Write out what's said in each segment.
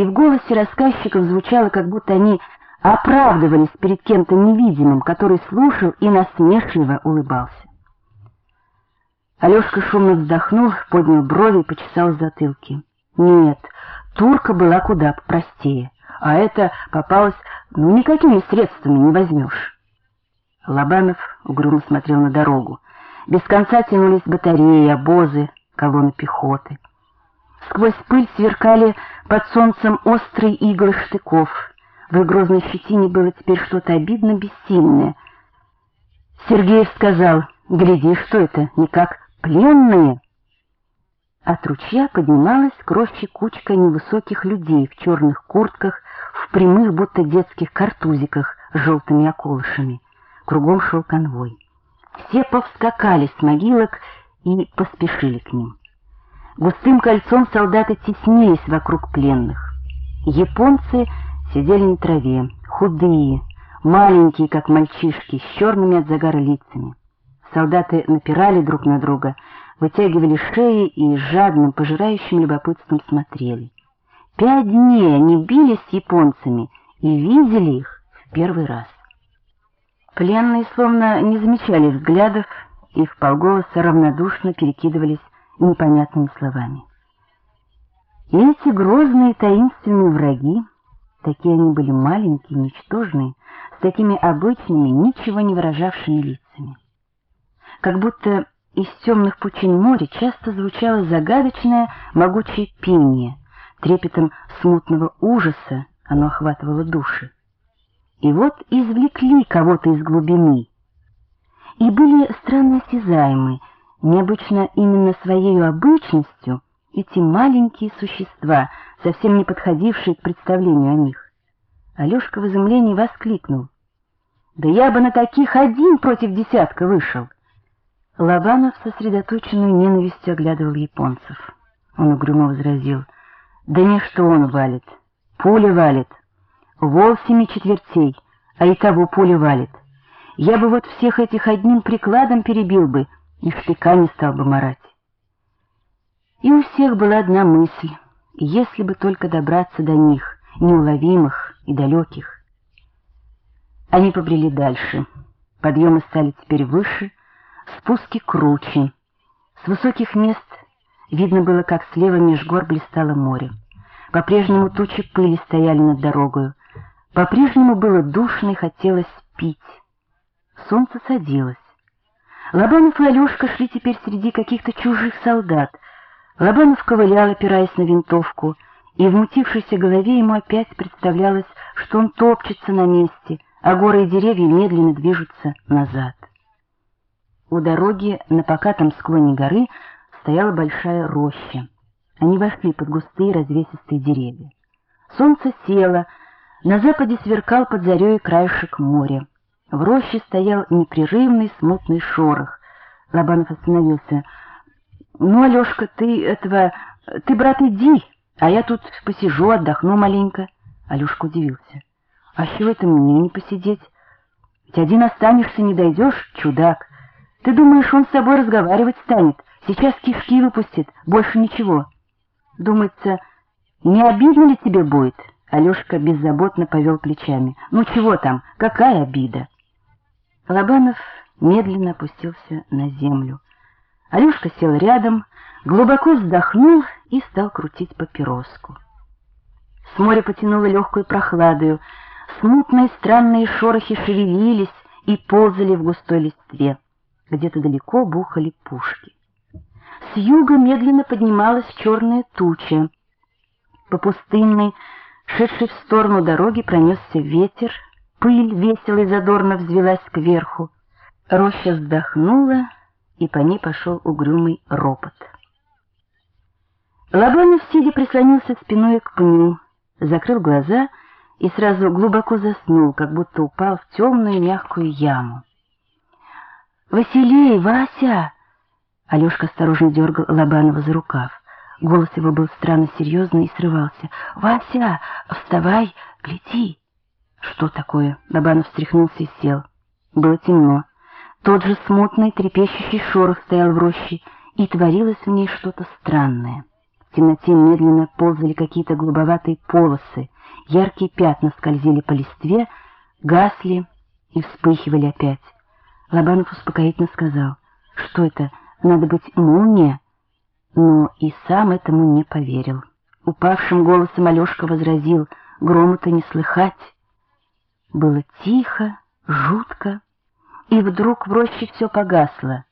и в голосе рассказчиков звучало, как будто они оправдывались перед кем-то невидимым, который слушал и насмешливо улыбался. Алешка шумно вздохнул, поднял брови и почесал затылки. Нет, турка была куда простее, а это попалось, ну, никакими средствами не возьмешь. Лобанов угрюмо смотрел на дорогу. Без конца тянулись батареи, обозы, колонны пехоты. Сквозь пыль сверкали под солнцем острые иглы штыков. В их грозной щетине было теперь что-то обидно бессильное. Сергеев сказал, гляди, что это, не как пленные. От ручья поднималась к роще кучка невысоких людей в черных куртках, в прямых, будто детских картузиках с желтыми околышами. Кругом шел конвой. Все повскакали с могилок и поспешили к ним. Густым кольцом солдаты теснились вокруг пленных. Японцы сидели на траве, худые, маленькие, как мальчишки, с черными от загара лицами. Солдаты напирали друг на друга, вытягивали шеи и жадным, пожирающим любопытством смотрели. Пять дней они бились с японцами и видели их в первый раз. Пленные словно не замечали взглядов и вполголоса равнодушно перекидывались непонятными словами. И эти грозные таинственные враги, такие они были маленькие, ничтожные, с такими обычными, ничего не выражавшими лицами. Как будто из темных пучин моря часто звучало загадочное могучее пение, трепетом смутного ужаса оно охватывало души. И вот извлекли кого-то из глубины, и были странно осязаемы, необычно именно своей обычностью, эти маленькие существа, совсем не подходившие к представлению о них. Алешка в изумлении воскликнул. «Да я бы на таких один против десятка вышел!» Лобанов сосредоточенную ненавистью оглядывал японцев. Он угрюмо возразил. «Да не что он валит. Пуля валит. Вол семи четвертей, а и того пуля валит. Я бы вот всех этих одним прикладом перебил бы, и штыка не стал бы марать. И у всех была одна мысль, если бы только добраться до них, неуловимых и далеких. Они побрели дальше. Подъемы стали теперь выше, спуски круче. С высоких мест видно было, как слева меж гор блистало море. По-прежнему тучи пыли стояли над дорогою. По-прежнему было душно и хотелось пить. Солнце садилось. Лобанов и Алешка шли теперь среди каких-то чужих солдат. Лобанов ковылял, опираясь на винтовку, и в мутившейся голове ему опять представлялось, что он топчется на месте, а горы и деревья медленно движутся назад. У дороги на покатом склоне горы стояла большая роща. Они вошли под густые развесистые деревья. Солнце село, на западе сверкал под зарей краешек моря. В роще стоял непрерывный смутный шорох. Лобанов остановился. «Ну, Алешка, ты этого... Ты, брат, иди, а я тут посижу, отдохну маленько». Алешка удивился. «А чего это мне не посидеть? Ведь один останешься, не дойдешь, чудак. Ты думаешь, он с тобой разговаривать станет? Сейчас кишки выпустит, больше ничего. Думается, не обидно ли тебе будет?» Алешка беззаботно повел плечами. «Ну чего там, какая обида?» Лобанов медленно опустился на землю. Алешка сел рядом, глубоко вздохнул и стал крутить папироску. С моря потянуло легкой прохладою, смутные странные шорохи шевелились и ползали в густой листве. Где-то далеко бухали пушки. С юга медленно поднималась черная туча. По пустынной, шедшей в сторону дороги, пронесся ветер, Пыль весело и задорно взвелась кверху. Роща вздохнула, и по ней пошел угрюмый ропот. Лобанов, сидя, прислонился спиной к пню, закрыл глаза и сразу глубоко заснул, как будто упал в темную мягкую яму. «Василий, Вася!» Алешка осторожно дергал Лобанова за рукав. Голос его был странно серьезный и срывался. «Вася, вставай, гляди!» Что такое? Добанов встряхнулся и сел. Было темно. Тот же смутный, трепещущий шорох стоял в роще, и творилось в ней что-то странное. В темноте медленно ползали какие-то голубоватые полосы, яркие пятна скользили по листве, гасли и вспыхивали опять. Лобанов успокоительно сказал, что это, надо быть, молния, но и сам этому не поверил. Упавшим голосом Алешка возразил, грома-то не слыхать. Было тихо, жутко, и вдруг в роще все погасло.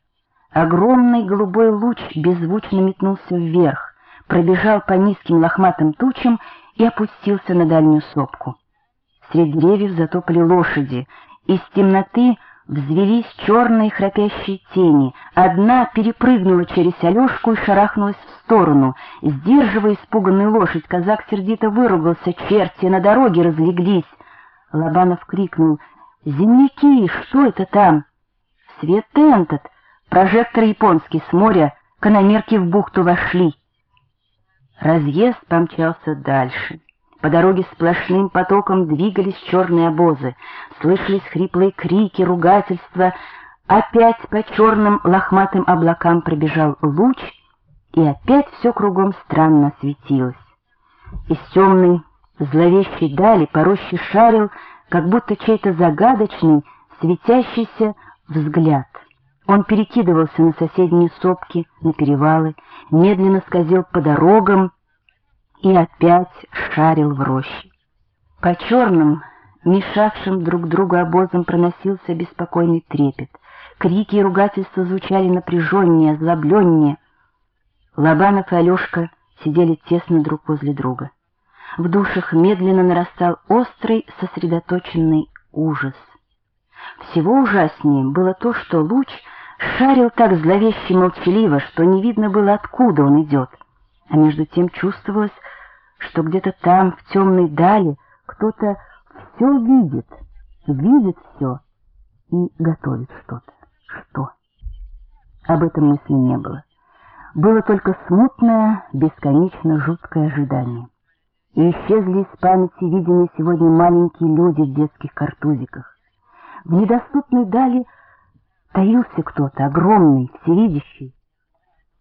Огромный голубой луч беззвучно метнулся вверх, пробежал по низким лохматым тучам и опустился на дальнюю сопку. Среди деревьев затопали лошади, из темноты взвелись черные храпящие тени. Одна перепрыгнула через Алешку и шарахнулась в сторону. Сдерживая испуганную лошадь, казак сердито выругался, черти на дороге разлеглись. Лобанов крикнул «Земляки, что это там?» «Свет этот, прожектор японский с моря, канонерки в бухту вошли». Разъезд помчался дальше. По дороге сплошным потоком двигались черные обозы, слышались хриплые крики, ругательства. Опять по черным лохматым облакам пробежал луч, и опять все кругом странно светилось. Из темной, зловещей дали по шарил, как будто чей-то загадочный, светящийся взгляд. Он перекидывался на соседние сопки, на перевалы, медленно скользил по дорогам, и опять шарил в роще. По черным, мешавшим друг другу обозам проносился беспокойный трепет. Крики и ругательства звучали напряженнее, озлобленнее. Лобанов и Алешка сидели тесно друг возле друга. В душах медленно нарастал острый, сосредоточенный ужас. Всего ужаснее было то, что луч шарил так зловеще молчаливо, что не видно было, откуда он идет — а между тем чувствовалось, что где-то там, в темной дали, кто-то все видит, видит все и готовит что-то. Что? Об этом мысли не было. Было только смутное, бесконечно жуткое ожидание. И исчезли из памяти виденные сегодня маленькие люди в детских картузиках. В недоступной дали таился кто-то, огромный, всевидящий,